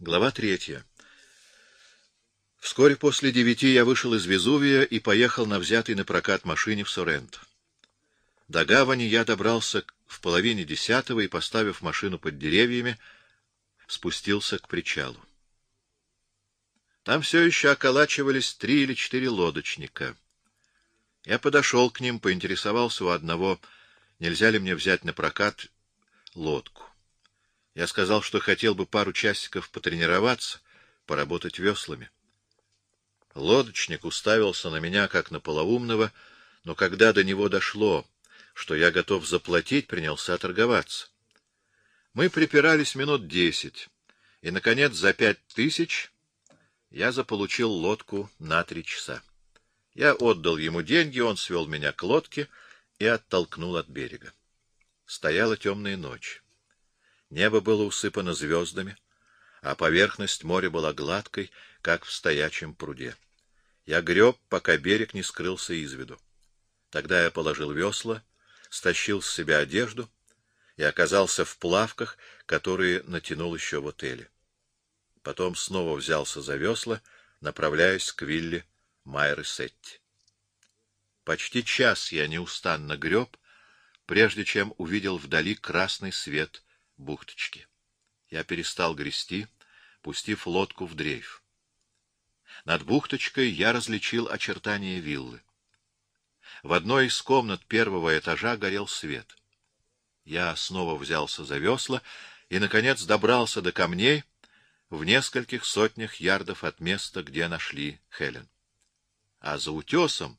Глава третья. Вскоре после девяти я вышел из Везувия и поехал на взятый на прокат машине в Сорент. До гавани я добрался в половине десятого и, поставив машину под деревьями, спустился к причалу. Там все еще околачивались три или четыре лодочника. Я подошел к ним, поинтересовался у одного, нельзя ли мне взять на прокат лодку. Я сказал, что хотел бы пару часиков потренироваться, поработать веслами. Лодочник уставился на меня, как на полоумного, но когда до него дошло, что я готов заплатить, принялся торговаться. Мы припирались минут десять, и, наконец, за пять тысяч я заполучил лодку на три часа. Я отдал ему деньги, он свел меня к лодке и оттолкнул от берега. Стояла темная ночь. Небо было усыпано звездами, а поверхность моря была гладкой, как в стоячем пруде. Я греб, пока берег не скрылся из виду. Тогда я положил весла, стащил с себя одежду и оказался в плавках, которые натянул еще в отеле. Потом снова взялся за весла, направляясь к вилле Майры Сетти. Почти час я неустанно греб, прежде чем увидел вдали красный свет бухточки. Я перестал грести, пустив лодку в дрейф. Над бухточкой я различил очертания виллы. В одной из комнат первого этажа горел свет. Я снова взялся за весла и, наконец, добрался до камней в нескольких сотнях ярдов от места, где нашли Хелен. А за утесом,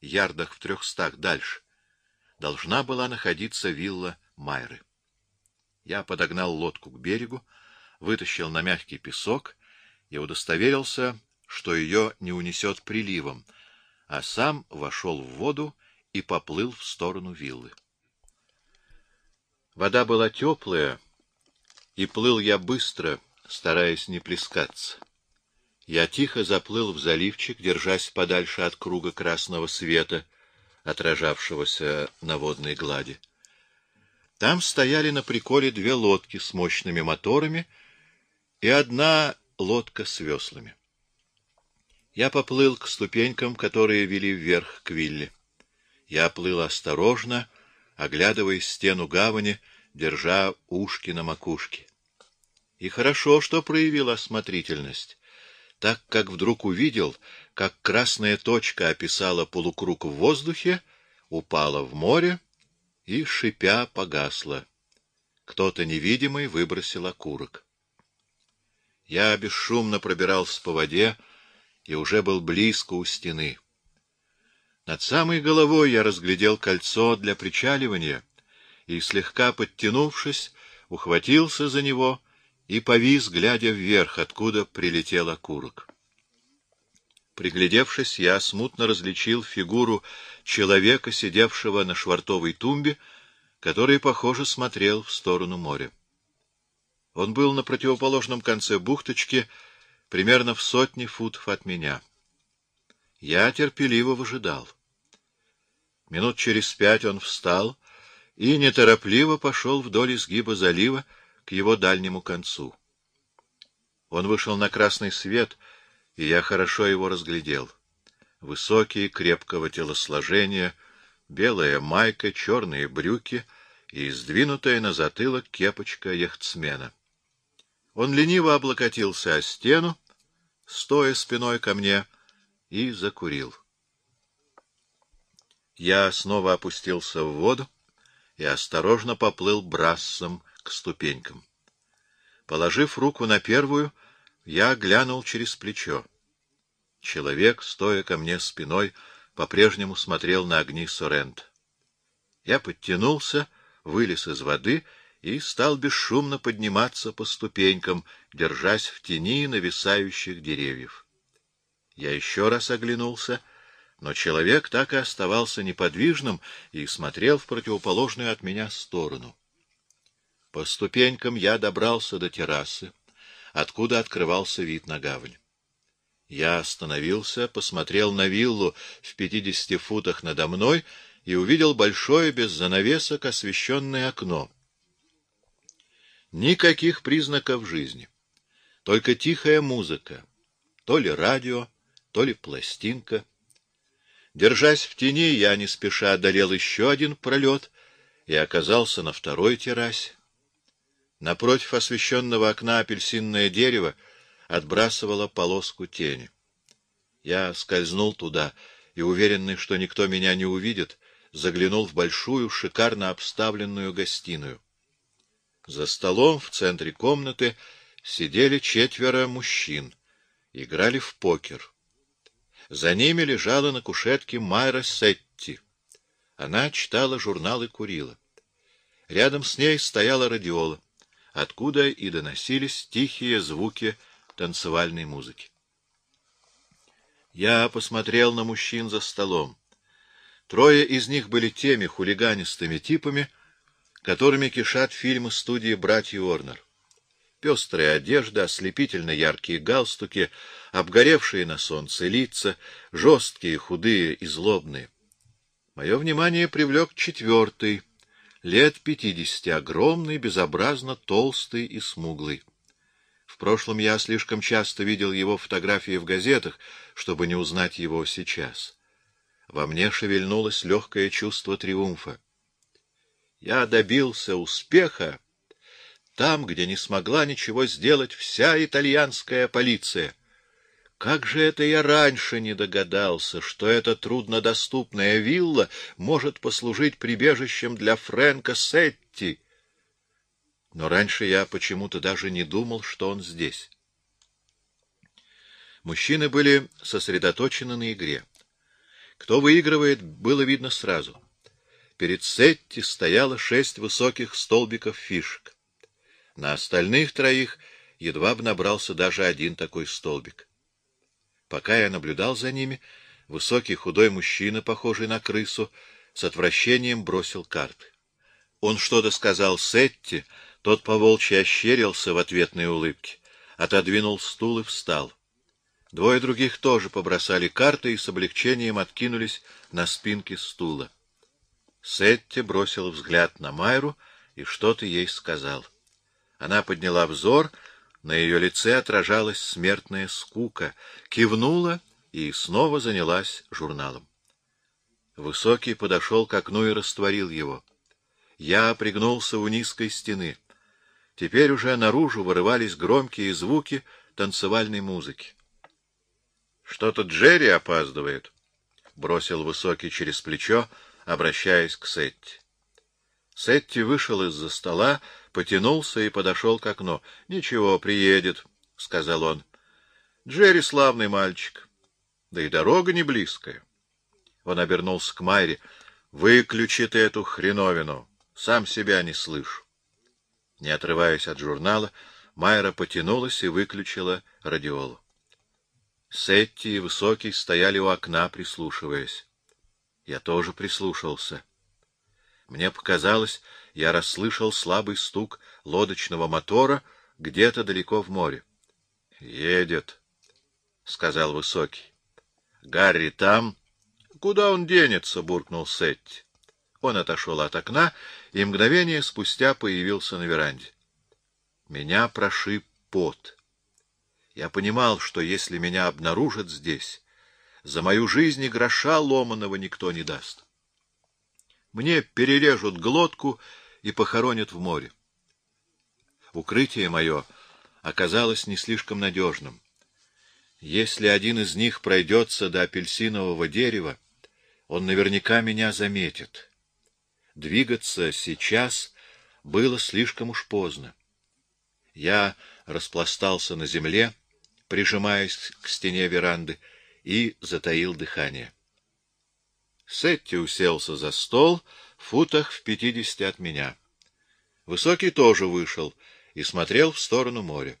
ярдах в трехстах дальше, должна была находиться вилла Майры. Я подогнал лодку к берегу, вытащил на мягкий песок и удостоверился, что ее не унесет приливом, а сам вошел в воду и поплыл в сторону виллы. Вода была теплая, и плыл я быстро, стараясь не плескаться. Я тихо заплыл в заливчик, держась подальше от круга красного света, отражавшегося на водной глади. Там стояли на приколе две лодки с мощными моторами и одна лодка с веслами. Я поплыл к ступенькам, которые вели вверх к вилле. Я плыл осторожно, оглядывая стену гавани, держа ушки на макушке. И хорошо, что проявил осмотрительность, так как вдруг увидел, как красная точка описала полукруг в воздухе, упала в море и, шипя, погасла. Кто-то невидимый выбросил окурок. Я бесшумно пробирался по воде и уже был близко у стены. Над самой головой я разглядел кольцо для причаливания и, слегка подтянувшись, ухватился за него и повис, глядя вверх, откуда прилетел окурок. Приглядевшись, я смутно различил фигуру человека, сидевшего на швартовой тумбе, который, похоже, смотрел в сторону моря. Он был на противоположном конце бухточки, примерно в сотне футов от меня. Я терпеливо выжидал. Минут через пять он встал и неторопливо пошел вдоль изгиба залива к его дальнему концу. Он вышел на красный свет — и я хорошо его разглядел. Высокий, крепкого телосложения, белая майка, черные брюки и сдвинутая на затылок кепочка яхтсмена. Он лениво облокотился о стену, стоя спиной ко мне, и закурил. Я снова опустился в воду и осторожно поплыл брассом к ступенькам. Положив руку на первую, я глянул через плечо. Человек, стоя ко мне спиной, по-прежнему смотрел на огни Сорент. Я подтянулся, вылез из воды и стал бесшумно подниматься по ступенькам, держась в тени нависающих деревьев. Я еще раз оглянулся, но человек так и оставался неподвижным и смотрел в противоположную от меня сторону. По ступенькам я добрался до террасы откуда открывался вид на гавань. Я остановился, посмотрел на виллу в пятидесяти футах надо мной и увидел большое без занавесок освещенное окно. Никаких признаков жизни. Только тихая музыка, то ли радио, то ли пластинка. Держась в тени, я не спеша одолел еще один пролет и оказался на второй террасе. Напротив освещенного окна апельсинное дерево отбрасывало полоску тени. Я скользнул туда и, уверенный, что никто меня не увидит, заглянул в большую, шикарно обставленную гостиную. За столом в центре комнаты сидели четверо мужчин, играли в покер. За ними лежала на кушетке Майра Сетти. Она читала журнал и курила. Рядом с ней стояла радиола, откуда и доносились тихие звуки танцевальной музыки. Я посмотрел на мужчин за столом. Трое из них были теми хулиганистыми типами, которыми кишат фильмы студии «Братья Уорнер». Пестрая одежда, ослепительно яркие галстуки, обгоревшие на солнце лица, жесткие, худые и злобные. Мое внимание привлек четвертый, лет пятидесяти, огромный, безобразно толстый и смуглый. В прошлом я слишком часто видел его фотографии в газетах, чтобы не узнать его сейчас. Во мне шевельнулось легкое чувство триумфа. Я добился успеха там, где не смогла ничего сделать вся итальянская полиция. Как же это я раньше не догадался, что эта труднодоступная вилла может послужить прибежищем для Фрэнка Сетти? Но раньше я почему-то даже не думал, что он здесь. Мужчины были сосредоточены на игре. Кто выигрывает, было видно сразу. Перед Сетти стояло шесть высоких столбиков фишек. На остальных троих едва бы набрался даже один такой столбик. Пока я наблюдал за ними, высокий худой мужчина, похожий на крысу, с отвращением бросил карты. Он что-то сказал Сетти, тот поволчьи ощерился в ответной улыбке, отодвинул стул и встал. Двое других тоже побросали карты и с облегчением откинулись на спинки стула. Сетти бросил взгляд на Майру и что-то ей сказал. Она подняла взор, на ее лице отражалась смертная скука, кивнула и снова занялась журналом. Высокий подошел к окну и растворил его. Я пригнулся у низкой стены. Теперь уже наружу вырывались громкие звуки танцевальной музыки. — Что-то Джерри опаздывает, — бросил Высокий через плечо, обращаясь к Сетти. Сетти вышел из-за стола, потянулся и подошел к окну. — Ничего, приедет, — сказал он. — Джерри славный мальчик. Да и дорога не близкая. Он обернулся к Майре. — Выключи ты эту хреновину. Сам себя не слышу. Не отрываясь от журнала, Майра потянулась и выключила радиолу. Сетти и Высокий стояли у окна, прислушиваясь. Я тоже прислушался. Мне показалось, я расслышал слабый стук лодочного мотора где-то далеко в море. — Едет, — сказал Высокий. — Гарри там? — Куда он денется? — буркнул Сетти. Он отошел от окна и мгновение спустя появился на веранде. Меня прошиб пот. Я понимал, что если меня обнаружат здесь, за мою жизнь и гроша ломаного никто не даст. Мне перережут глотку и похоронят в море. Укрытие мое оказалось не слишком надежным. Если один из них пройдется до апельсинового дерева, он наверняка меня заметит. Двигаться сейчас было слишком уж поздно. Я распластался на земле, прижимаясь к стене веранды, и затаил дыхание. Сетти уселся за стол в футах в пятидесяти от меня. Высокий тоже вышел и смотрел в сторону моря.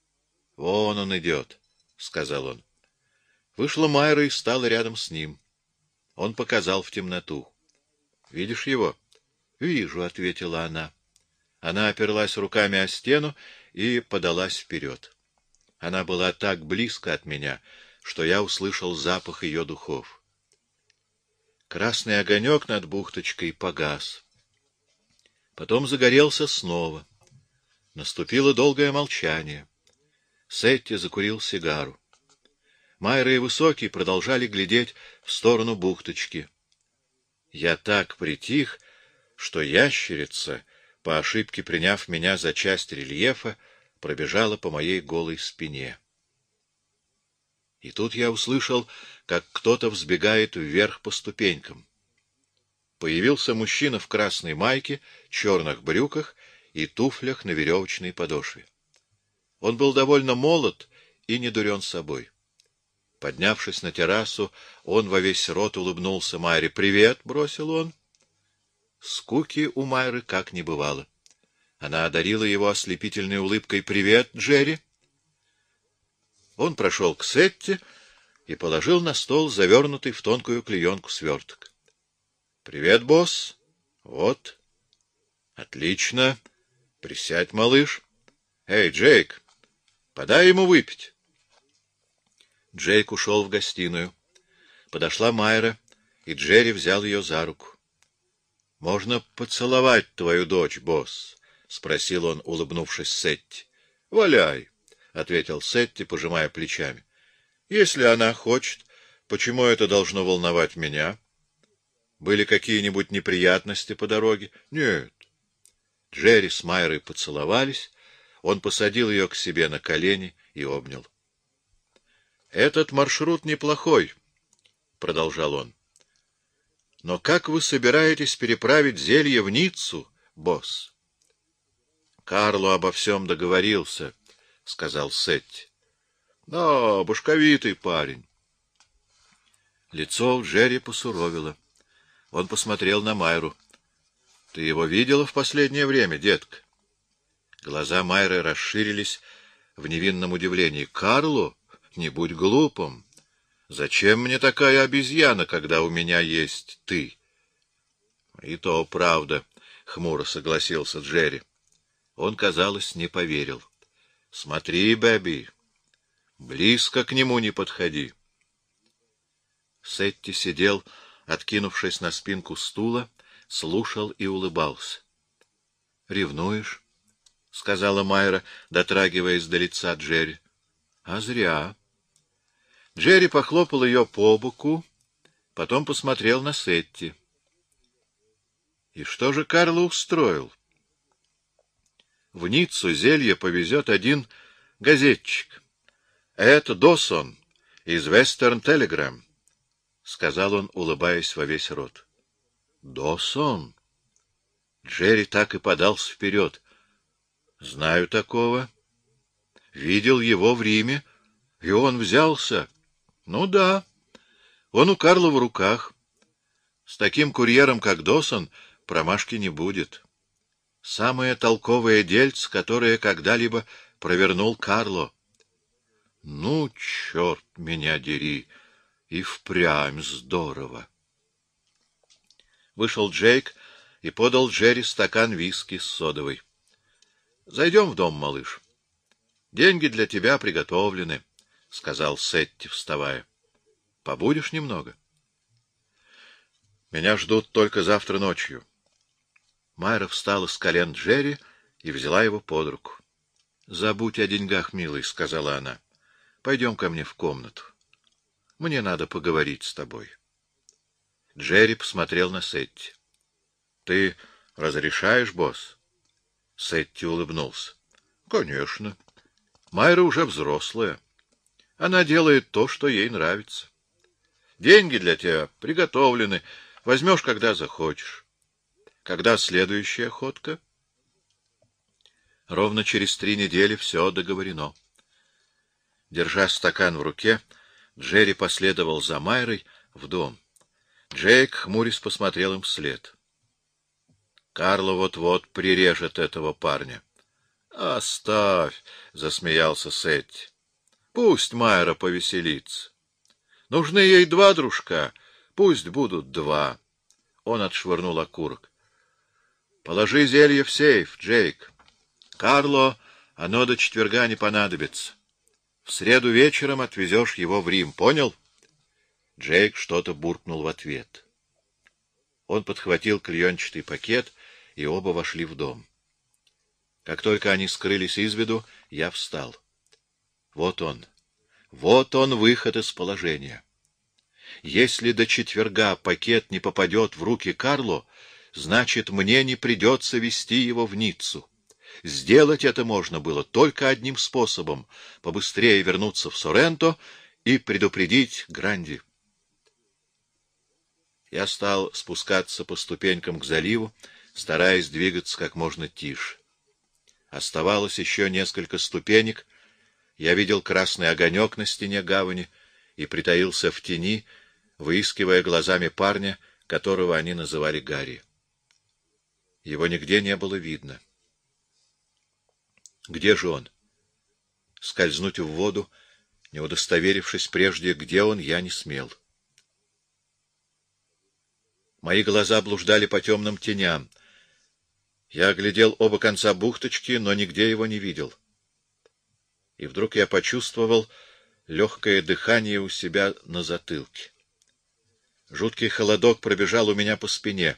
— Вон он идет, — сказал он. Вышла Майра и стала рядом с ним. Он показал в темноту. — Видишь его? — Вижу, — ответила она. Она оперлась руками о стену и подалась вперед. Она была так близко от меня, что я услышал запах ее духов. Красный огонек над бухточкой погас. Потом загорелся снова. Наступило долгое молчание. Сетти закурил сигару. Майра и Высокий продолжали глядеть в сторону бухточки. Я так притих, что ящерица, по ошибке приняв меня за часть рельефа, пробежала по моей голой спине. И тут я услышал, как кто-то взбегает вверх по ступенькам. Появился мужчина в красной майке, черных брюках и туфлях на веревочной подошве. Он был довольно молод и не дурен собой. Поднявшись на террасу, он во весь рот улыбнулся Майре. «Привет!» — бросил он. Скуки у Майры как не бывало. Она одарила его ослепительной улыбкой. «Привет, Джерри!» Он прошел к Сетте и положил на стол завернутый в тонкую клеенку сверток. — Привет, босс. Вот. Отлично. Присядь, малыш. Эй, Джейк, подай ему выпить. Джейк ушел в гостиную. Подошла Майра, и Джерри взял ее за руку. — Можно поцеловать твою дочь, босс? — спросил он, улыбнувшись Сетти. — Валяй. — ответил Сетти, пожимая плечами. — Если она хочет, почему это должно волновать меня? Были какие-нибудь неприятности по дороге? — Нет. Джерри с Майрой поцеловались, он посадил ее к себе на колени и обнял. — Этот маршрут неплохой, — продолжал он. — Но как вы собираетесь переправить зелье в Ниццу, босс? Карло обо всем договорился, — сказал Сетти. — Да, башковитый парень. Лицо Джерри посуровило. Он посмотрел на Майру. — Ты его видела в последнее время, детка? Глаза Майры расширились в невинном удивлении. — Карло, не будь глупым. Зачем мне такая обезьяна, когда у меня есть ты? — И то правда, — хмуро согласился Джерри. Он, казалось, не поверил. — Смотри, Бэби, близко к нему не подходи. Сетти сидел, откинувшись на спинку стула, слушал и улыбался. — Ревнуешь? — сказала Майра, дотрагиваясь до лица Джерри. — А зря. Джерри похлопал ее по боку, потом посмотрел на Сетти. — И что же Карло устроил? В Ниццу зелье повезет один газетчик. Это Досон из Вестерн Телеграм, — сказал он, улыбаясь во весь рот. — Досон? Джерри так и подался вперед. — Знаю такого. Видел его в Риме, и он взялся. Ну да, он у Карла в руках. С таким курьером, как Досон, промашки не будет. — самое толковое дельце, которое когда-либо провернул Карло. Ну, черт меня дери, и впрямь здорово. Вышел Джейк и подал Джерри стакан виски с содовой. — Зайдем в дом, малыш. — Деньги для тебя приготовлены, — сказал Сетти, вставая. — Побудешь немного? — Меня ждут только завтра ночью. Майра встала с колен Джерри и взяла его под руку. — Забудь о деньгах, милый, — сказала она. — Пойдем ко мне в комнату. Мне надо поговорить с тобой. Джерри посмотрел на Сетти. — Ты разрешаешь, босс? Сетти улыбнулся. — Конечно. Майра уже взрослая. Она делает то, что ей нравится. Деньги для тебя приготовлены. Возьмешь, когда захочешь. Когда следующая ходка? Ровно через три недели все договорено. Держа стакан в руке, Джерри последовал за Майрой в дом. Джейк, хмурясь, посмотрел им вслед. Карло вот-вот прирежет этого парня. — Оставь, — засмеялся Сетти. — Пусть Майра повеселится. Нужны ей два дружка, пусть будут два. Он отшвырнул окурок. Положи зелье в сейф, Джейк. Карло, оно до четверга не понадобится. В среду вечером отвезешь его в Рим, понял? Джейк что-то буркнул в ответ. Он подхватил клеенчатый пакет, и оба вошли в дом. Как только они скрылись из виду, я встал. Вот он. Вот он выход из положения. Если до четверга пакет не попадет в руки Карло, значит, мне не придется вести его в Ниццу. Сделать это можно было только одним способом — побыстрее вернуться в Соренто и предупредить Гранди. Я стал спускаться по ступенькам к заливу, стараясь двигаться как можно тише. Оставалось еще несколько ступенек. Я видел красный огонек на стене гавани и притаился в тени, выискивая глазами парня, которого они называли Гарри. Его нигде не было видно. Где же он? Скользнуть в воду, не удостоверившись прежде, где он, я не смел. Мои глаза блуждали по темным теням. Я оглядел оба конца бухточки, но нигде его не видел. И вдруг я почувствовал легкое дыхание у себя на затылке. Жуткий холодок пробежал у меня по спине.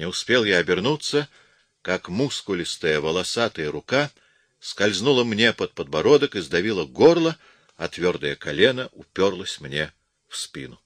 Не успел я обернуться — как мускулистая волосатая рука скользнула мне под подбородок и сдавила горло, а твердое колено уперлось мне в спину.